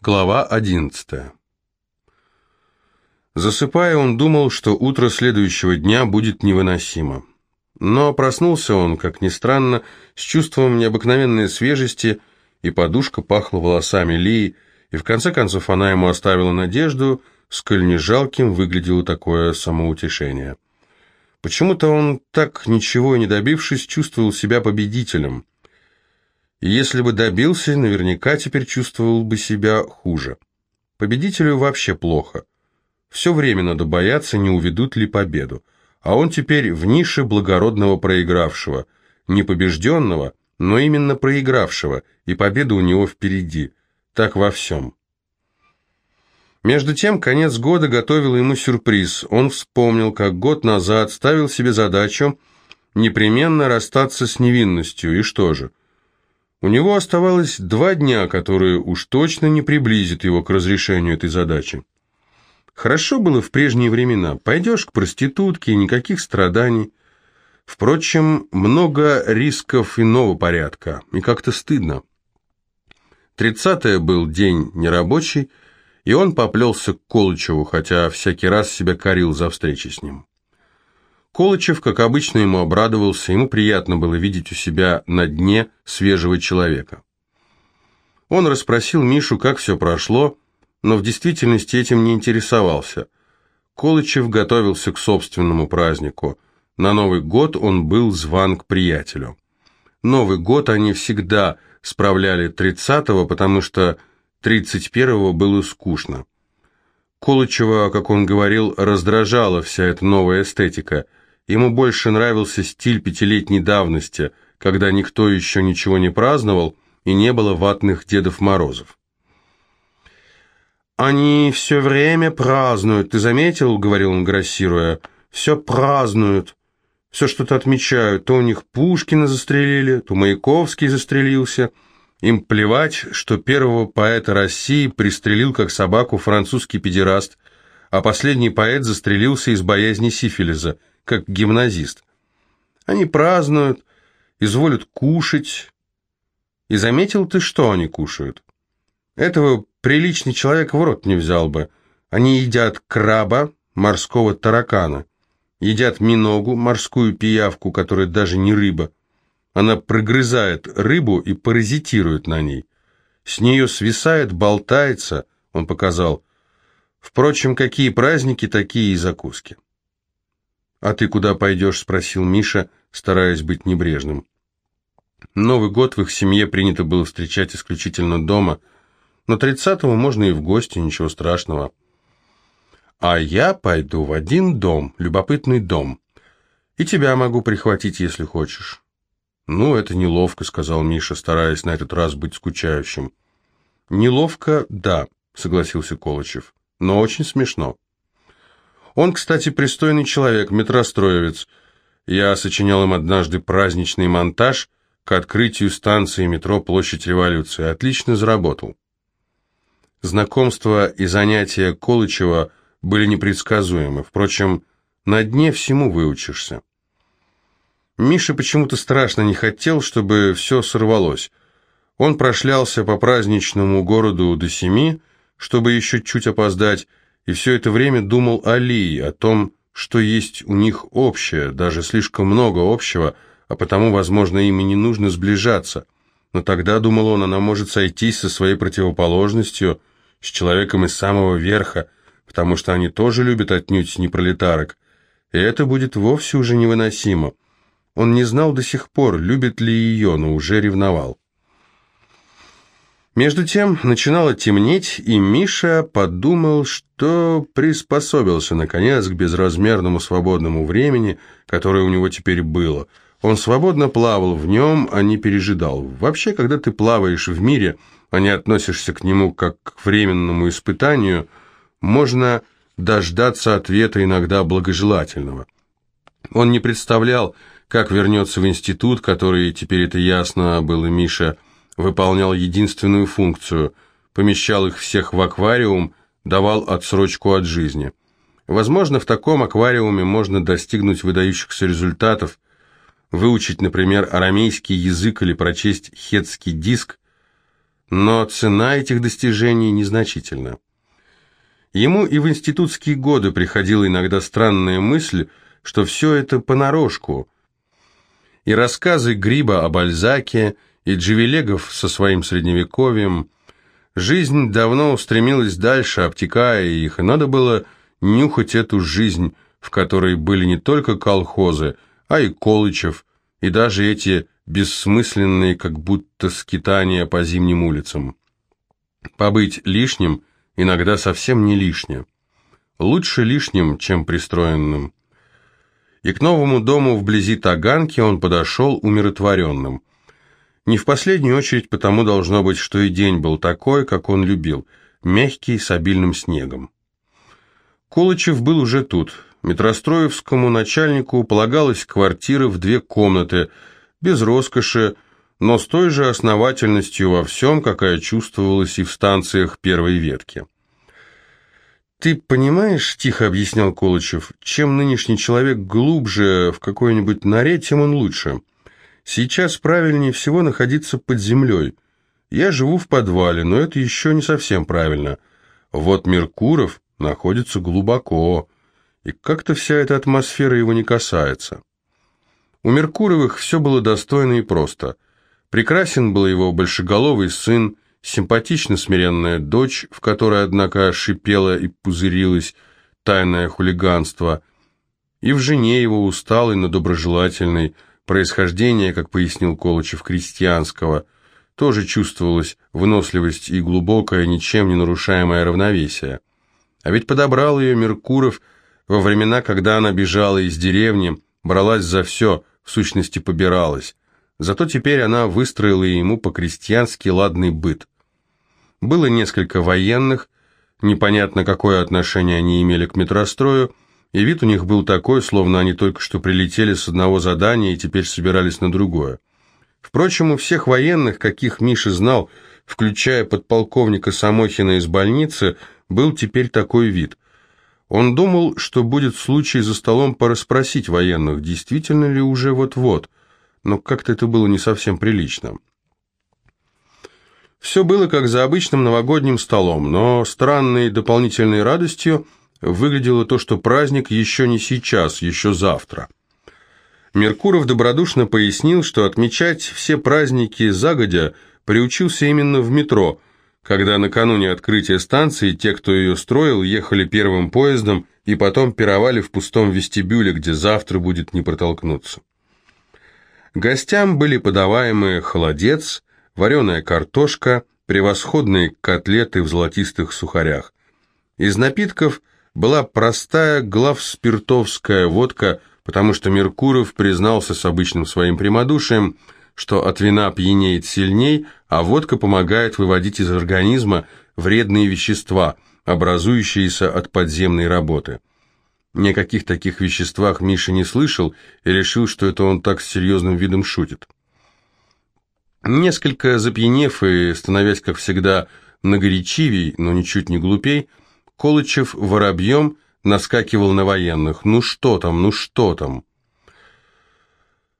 Глава 11. Засыпая, он думал, что утро следующего дня будет невыносимо. Но проснулся он, как ни странно, с чувством необыкновенной свежести, и подушка пахла волосами Лии, и в конце концов она ему оставила надежду, сколь не жалким выглядело такое самоутешение. Почему-то он, так ничего и не добившись, чувствовал себя победителем – если бы добился, наверняка теперь чувствовал бы себя хуже. Победителю вообще плохо. Все время надо бояться, не уведут ли победу. А он теперь в нише благородного проигравшего. Не побежденного, но именно проигравшего, и победа у него впереди. Так во всем. Между тем, конец года готовил ему сюрприз. Он вспомнил, как год назад ставил себе задачу непременно расстаться с невинностью, и что же? У него оставалось два дня, которые уж точно не приблизят его к разрешению этой задачи. Хорошо было в прежние времена. Пойдешь к проститутке, никаких страданий. Впрочем, много рисков иного порядка, и как-то стыдно. Тридцатое был день нерабочий, и он поплелся к Колычеву, хотя всякий раз себя корил за встречи с ним. Колычев, как обычно, ему обрадовался, ему приятно было видеть у себя на дне свежего человека. Он расспросил Мишу, как все прошло, но в действительности этим не интересовался. Колычев готовился к собственному празднику. На Новый год он был зван к приятелю. Новый год они всегда справляли 30-го, потому что 31-го было скучно. Колычева, как он говорил, раздражала вся эта новая эстетика – Ему больше нравился стиль пятилетней давности, когда никто еще ничего не праздновал и не было ватных Дедов Морозов. «Они все время празднуют, ты заметил?» — говорил он, грассируя. «Все празднуют, все что-то отмечают. То у них Пушкина застрелили, то Маяковский застрелился. Им плевать, что первого поэта России пристрелил как собаку французский педераст, а последний поэт застрелился из боязни сифилиза как гимназист. Они празднуют, изволят кушать. И заметил ты, что они кушают? Этого приличный человек в рот не взял бы. Они едят краба, морского таракана, едят миногу, морскую пиявку, которая даже не рыба. Она прогрызает рыбу и паразитирует на ней. С нее свисает, болтается, он показал. Впрочем, какие праздники, такие и закуски. «А ты куда пойдешь?» – спросил Миша, стараясь быть небрежным. Новый год в их семье принято было встречать исключительно дома, но тридцатого можно и в гости, ничего страшного. «А я пойду в один дом, любопытный дом, и тебя могу прихватить, если хочешь». «Ну, это неловко», — сказал Миша, стараясь на этот раз быть скучающим. «Неловко, да», — согласился Колычев, — «но очень смешно». Он, кстати, пристойный человек, метростроевец. Я сочинял им однажды праздничный монтаж к открытию станции метро Площадь Революции. Отлично заработал. Знакомство и занятия Колычева были непредсказуемы. Впрочем, на дне всему выучишься. Миша почему-то страшно не хотел, чтобы все сорвалось. Он прошлялся по праздничному городу до семи, чтобы еще чуть опоздать, и все это время думал о Лии, о том, что есть у них общее, даже слишком много общего, а потому, возможно, им и не нужно сближаться. Но тогда, думал он, она может сойтись со своей противоположностью, с человеком из самого верха, потому что они тоже любят отнюдь не пролетарок. И это будет вовсе уже невыносимо. Он не знал до сих пор, любит ли ее, но уже ревновал. Между тем начинало темнеть, и Миша подумал, что приспособился, наконец, к безразмерному свободному времени, которое у него теперь было. Он свободно плавал в нем, а не пережидал. Вообще, когда ты плаваешь в мире, а не относишься к нему как к временному испытанию, можно дождаться ответа иногда благожелательного. Он не представлял, как вернется в институт, который, теперь это ясно было Миша, выполнял единственную функцию – помещал их всех в аквариум, давал отсрочку от жизни. Возможно, в таком аквариуме можно достигнуть выдающихся результатов, выучить, например, арамейский язык или прочесть хетский диск, но цена этих достижений незначительна. Ему и в институтские годы приходила иногда странная мысль, что все это понарошку. И рассказы Гриба о Бальзаке, и Джевелегов со своим средневековьем. Жизнь давно устремилась дальше, обтекая их, и надо было нюхать эту жизнь, в которой были не только колхозы, а и Колычев, и даже эти бессмысленные, как будто скитания по зимним улицам. Побыть лишним иногда совсем не лишнее. Лучше лишним, чем пристроенным. И к новому дому вблизи Таганки он подошел умиротворенным. Не в последнюю очередь потому должно быть, что и день был такой, как он любил, мягкий, с обильным снегом. Колычев был уже тут. Метростроевскому начальнику полагалась квартира в две комнаты, без роскоши, но с той же основательностью во всем, какая чувствовалась и в станциях первой ветки. «Ты понимаешь, — тихо объяснял Колычев, — чем нынешний человек глубже в какой-нибудь норе, тем он лучше». Сейчас правильнее всего находиться под землей. Я живу в подвале, но это еще не совсем правильно. Вот Меркуров находится глубоко, и как-то вся эта атмосфера его не касается. У Меркуровых все было достойно и просто. Прекрасен был его большеголовый сын, симпатично смиренная дочь, в которой, однако, шипела и пузырилась тайное хулиганство, и в жене его усталый, но доброжелательный, Происхождение, как пояснил Колычев, крестьянского, тоже чувствовалась выносливость и глубокое, ничем не нарушаемое равновесие. А ведь подобрал ее Меркуров во времена, когда она бежала из деревни, бралась за все, в сущности побиралась. Зато теперь она выстроила ему по-крестьянски ладный быт. Было несколько военных, непонятно какое отношение они имели к метрострою, и вид у них был такой, словно они только что прилетели с одного задания и теперь собирались на другое. Впрочем, у всех военных, каких Миша знал, включая подполковника Самохина из больницы, был теперь такой вид. Он думал, что будет случай за столом порасспросить военных, действительно ли уже вот-вот, но как-то это было не совсем прилично. Все было как за обычным новогодним столом, но странной дополнительной радостью – выглядело то, что праздник еще не сейчас, еще завтра. Меркуров добродушно пояснил, что отмечать все праздники загодя приучился именно в метро, когда накануне открытия станции те, кто ее строил, ехали первым поездом и потом пировали в пустом вестибюле, где завтра будет не протолкнуться. Гостям были подаваемы холодец, вареная картошка, превосходные котлеты в золотистых сухарях. Из напитков – была простая главспиртовская водка, потому что Меркуров признался с обычным своим прямодушием, что от вина пьянеет сильней, а водка помогает выводить из организма вредные вещества, образующиеся от подземной работы. Ни каких таких веществах Миша не слышал и решил, что это он так с серьезным видом шутит. Несколько запьянев и становясь, как всегда, нагорячивей, но ничуть не глупей, Колычев воробьем наскакивал на военных. «Ну что там, ну что там?»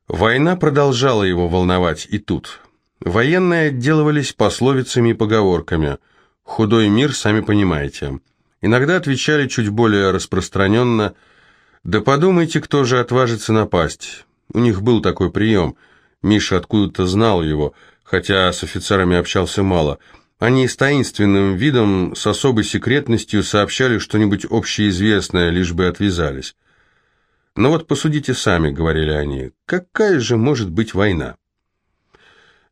Война продолжала его волновать и тут. Военные отделывались пословицами и поговорками. «Худой мир, сами понимаете». Иногда отвечали чуть более распространенно «Да подумайте, кто же отважится напасть». У них был такой прием. Миша откуда-то знал его, хотя с офицерами общался мало – они с таинственным видом, с особой секретностью сообщали что-нибудь общеизвестное, лишь бы отвязались. «Но вот посудите сами», — говорили они, — «какая же может быть война?»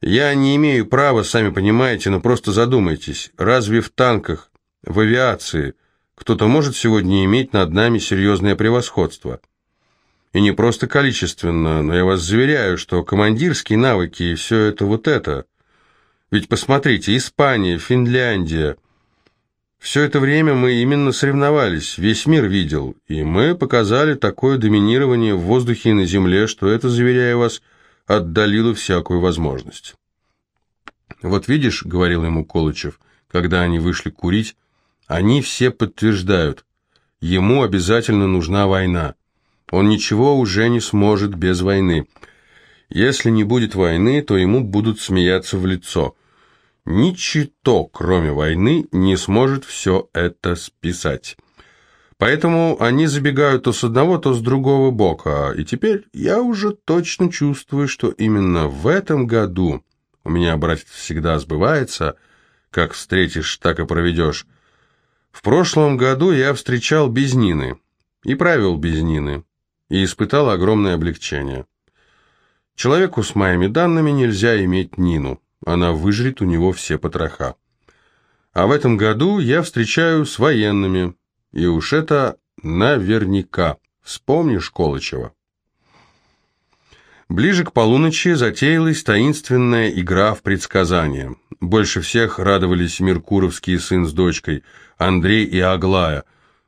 «Я не имею права, сами понимаете, но просто задумайтесь, разве в танках, в авиации кто-то может сегодня иметь над нами серьезное превосходство?» И не просто количественно, но я вас заверяю, что командирские навыки и все это вот это – ведь посмотрите, Испания, Финляндия. Все это время мы именно соревновались, весь мир видел, и мы показали такое доминирование в воздухе и на земле, что это, заверяю вас, отдалило всякую возможность. «Вот видишь», — говорил ему Колычев, когда они вышли курить, — «они все подтверждают, ему обязательно нужна война. Он ничего уже не сможет без войны». Если не будет войны, то ему будут смеяться в лицо. Ничто, кроме войны, не сможет все это списать. Поэтому они забегают то с одного, то с другого бока, и теперь я уже точно чувствую, что именно в этом году у меня, братец, всегда сбывается, как встретишь, так и проведешь. В прошлом году я встречал без Нины и правил без Нины, и испытал огромное облегчение. Человеку с моими данными нельзя иметь Нину, она выжрет у него все потроха. А в этом году я встречаю с военными, и уж это наверняка. Вспомнишь Колычева. Ближе к полуночи затеялась таинственная игра в предсказания. Больше всех радовались Меркуровский сын с дочкой, Андрей и Аглая.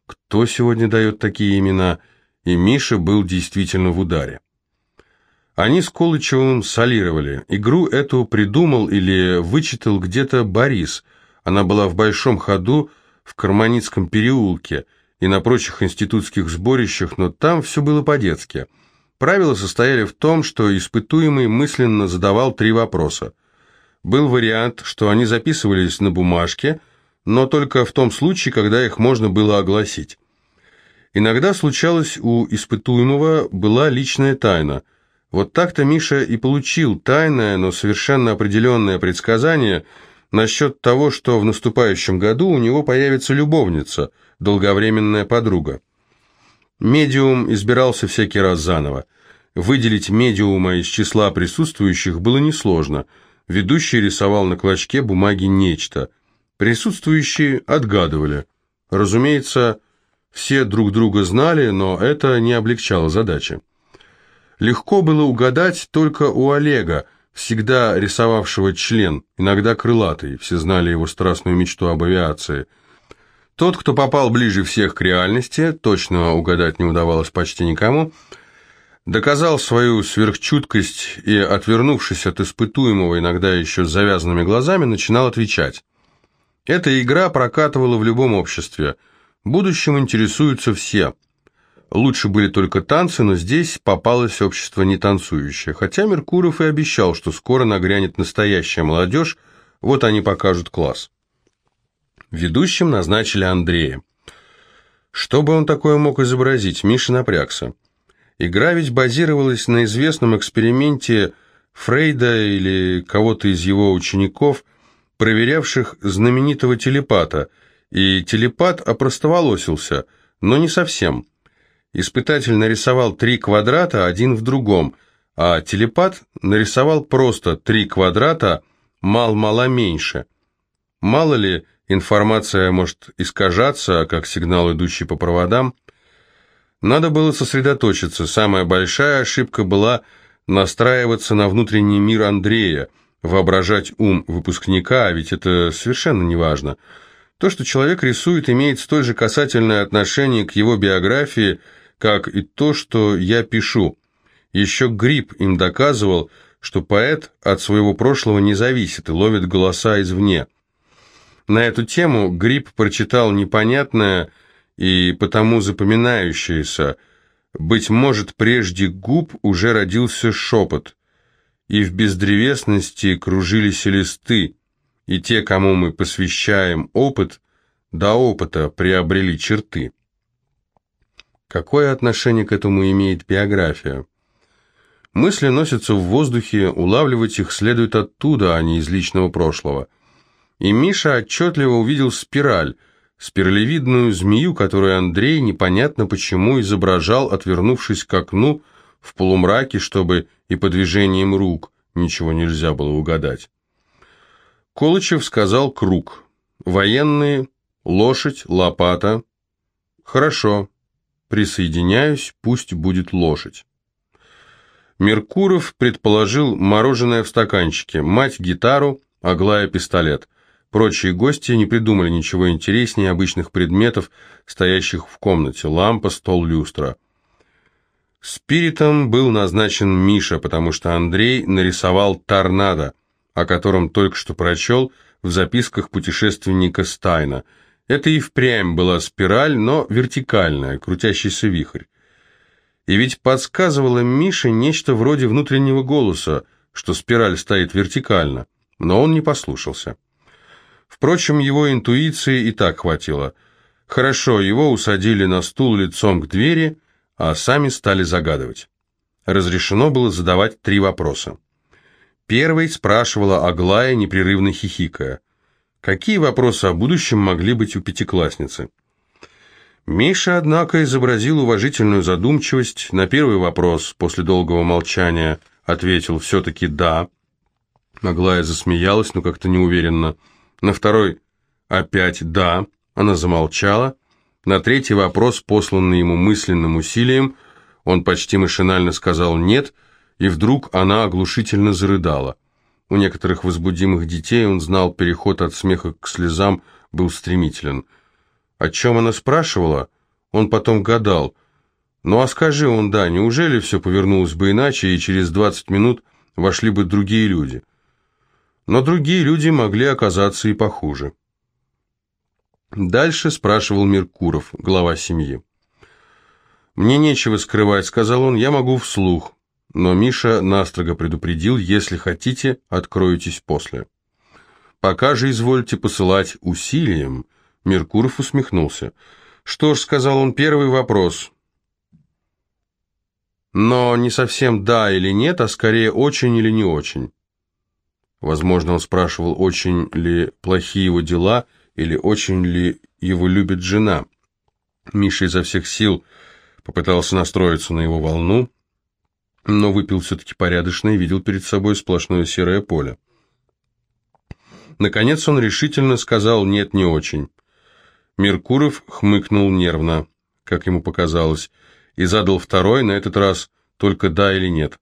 Кто сегодня дает такие имена? И Миша был действительно в ударе. Они с Колычевым солировали. Игру эту придумал или вычитал где-то Борис. Она была в большом ходу, в Карманицком переулке и на прочих институтских сборищах, но там все было по-детски. Правила состояли в том, что испытуемый мысленно задавал три вопроса. Был вариант, что они записывались на бумажке, но только в том случае, когда их можно было огласить. Иногда случалось у испытуемого была личная тайна. Вот так-то Миша и получил тайное, но совершенно определенное предсказание – насчет того, что в наступающем году у него появится любовница, долговременная подруга. Медиум избирался всякий раз заново. Выделить медиума из числа присутствующих было несложно. Ведущий рисовал на клочке бумаги нечто. Присутствующие отгадывали. Разумеется, все друг друга знали, но это не облегчало задачи. Легко было угадать только у Олега – всегда рисовавшего член, иногда крылатый, все знали его страстную мечту об авиации. Тот, кто попал ближе всех к реальности, точно угадать не удавалось почти никому, доказал свою сверхчуткость и, отвернувшись от испытуемого, иногда еще с завязанными глазами, начинал отвечать. Эта игра прокатывала в любом обществе. Будущим интересуются все – Лучше были только танцы, но здесь попалось общество не танцующее. Хотя Меркуров и обещал, что скоро нагрянет настоящая молодежь, вот они покажут класс. Ведущим назначили Андрея. Что бы он такое мог изобразить, Миша напрягся. Игра ведь базировалась на известном эксперименте Фрейда или кого-то из его учеников, проверявших знаменитого телепата, и телепат опростоволосился, но не совсем – Испытатель нарисовал три квадрата один в другом, а телепат нарисовал просто три квадрата мал-мало меньше. Мало ли, информация может искажаться, как сигнал, идущий по проводам. Надо было сосредоточиться. Самая большая ошибка была настраиваться на внутренний мир Андрея, воображать ум выпускника, а ведь это совершенно не важно. То, что человек рисует, имеет столь же касательное отношение к его биографии – как и то, что я пишу. Еще Гриб им доказывал, что поэт от своего прошлого не зависит и ловит голоса извне. На эту тему Гриб прочитал непонятное и потому запоминающееся «Быть может, прежде губ уже родился шепот, и в бездревесности кружились листы, и те, кому мы посвящаем опыт, до опыта приобрели черты». Какое отношение к этому имеет биография? Мысли носятся в воздухе, улавливать их следует оттуда, а не из личного прошлого. И Миша отчетливо увидел спираль, спиралевидную змею, которую Андрей непонятно почему изображал, отвернувшись к окну в полумраке, чтобы и по движениям рук ничего нельзя было угадать. Колычев сказал круг. Военные, лошадь, лопата. Хорошо, Присоединяюсь, пусть будет лошадь. Меркуров предположил мороженое в стаканчике, мать гитару, Аглая пистолет. Прочие гости не придумали ничего интереснее обычных предметов, стоящих в комнате, лампа, стол, люстра. Спиритом был назначен Миша, потому что Андрей нарисовал торнадо, о котором только что прочел в записках путешественника Стайна – это и впрямь была спираль, но вертикальная, крутящийся вихрь. И ведь подсказывало Мише нечто вроде внутреннего голоса, что спираль стоит вертикально, но он не послушался. Впрочем, его интуиции и так хватило. Хорошо, его усадили на стул лицом к двери, а сами стали загадывать. Разрешено было задавать три вопроса. Первый спрашивала Аглая, непрерывно хихикая. Какие вопросы о будущем могли быть у пятиклассницы? Миша, однако, изобразил уважительную задумчивость. На первый вопрос, после долгого молчания, ответил все-таки «да». Аглая засмеялась, но как-то неуверенно. На второй «опять да». Она замолчала. На третий вопрос, посланный ему мысленным усилием, он почти машинально сказал «нет», и вдруг она оглушительно зарыдала. У некоторых возбудимых детей он знал, переход от смеха к слезам был стремителен – о чем она спрашивала, он потом гадал. Ну а скажи он, да, неужели все повернулось бы иначе, и через 20 минут вошли бы другие люди? Но другие люди могли оказаться и похуже. Дальше спрашивал Меркуров, глава семьи. «Мне нечего скрывать», — сказал он, — «я могу вслух». Но Миша настрого предупредил, если хотите, откроетесь после. «Пока же извольте посылать усилием», — Меркуров усмехнулся. «Что ж», — сказал он, — «первый вопрос». Но не совсем «да» или «нет», а скорее «очень» или «не очень». Возможно, он спрашивал, очень ли плохие его дела или очень ли его любит жена. Миша изо всех сил попытался настроиться на его волну, но выпил все-таки порядочно и видел перед собой сплошное серое поле. Наконец он решительно сказал «нет, не очень». Меркуров хмыкнул нервно, как ему показалось, и задал второй, на этот раз только да или нет.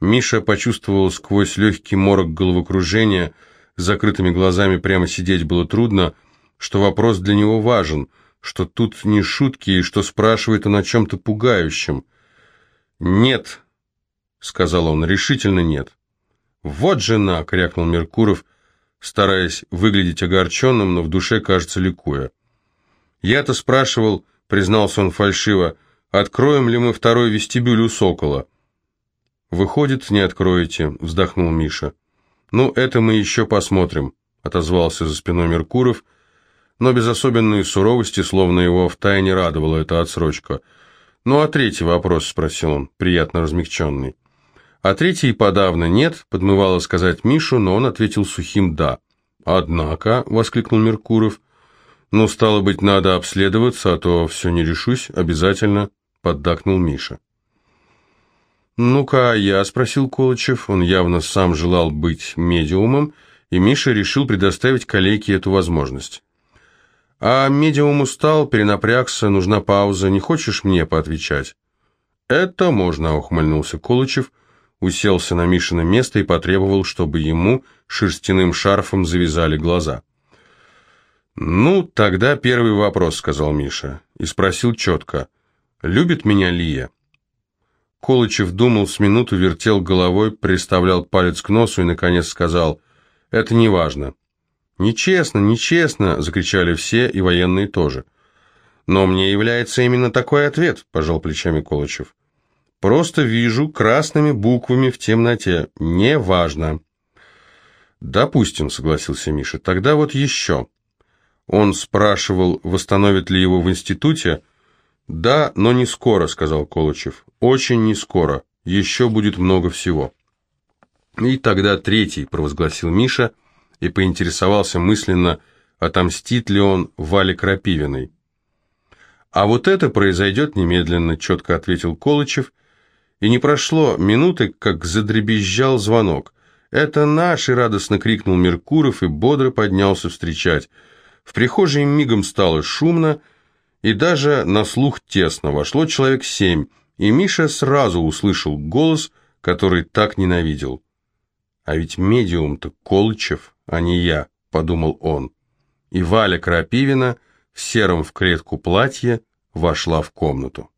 Миша почувствовал сквозь легкий морок головокружения, с закрытыми глазами прямо сидеть было трудно, что вопрос для него важен, что тут не шутки и что спрашивает он о чем-то пугающем. «Нет», — сказал он, — «решительно нет». «Вот жена!» — крякнул Меркуров, стараясь выглядеть огорченным, но в душе, кажется, ликуя. «Я-то спрашивал», — признался он фальшиво, — «откроем ли мы второй вестибюль у Сокола?» «Выходит, не откроете», — вздохнул Миша. «Ну, это мы еще посмотрим», — отозвался за спиной Меркуров, но без особенной суровости, словно его втайне радовала эта отсрочка. «Ну, а третий вопрос?» — спросил он, приятно размягченный. А третий подавно нет, подмывало сказать Мишу, но он ответил сухим «да». «Однако», — воскликнул Меркуров, «Ну, стало быть, надо обследоваться, а то все не решусь, обязательно», — поддакнул Миша. «Ну-ка, я?» — спросил Колычев. Он явно сам желал быть медиумом, и Миша решил предоставить коллеге эту возможность. «А медиум устал, перенапрягся, нужна пауза. Не хочешь мне поотвечать?» «Это можно», — ухмыльнулся Колычев, уселся на Мишино место и потребовал, чтобы ему шерстяным шарфом завязали глаза. «Ну, тогда первый вопрос», — сказал Миша, и спросил четко. «Любит меня Лия?» Колычев думал с минуту, вертел головой, приставлял палец к носу и, наконец, сказал, «Это не важно». «Нечестно, нечестно!» — закричали все, и военные тоже. «Но мне является именно такой ответ», — пожал плечами Колычев. «Просто вижу красными буквами в темноте. Неважно». «Допустим», — согласился Миша. «Тогда вот еще». Он спрашивал, восстановят ли его в институте. «Да, но не скоро», — сказал Колычев. «Очень не скоро. Еще будет много всего». И тогда третий провозгласил Миша и поинтересовался мысленно, отомстит ли он Вале Крапивиной. «А вот это произойдет немедленно», — четко ответил Колычев, и не прошло минуты, как задребезжал звонок. «Это наш!» — радостно крикнул Меркуров и бодро поднялся встречать — в прихожей мигом стало шумно, и даже на слух тесно. Вошло человек семь, и Миша сразу услышал голос, который так ненавидел. «А ведь медиум-то Колычев, а не я», — подумал он. И Валя Крапивина в сером в клетку платье вошла в комнату.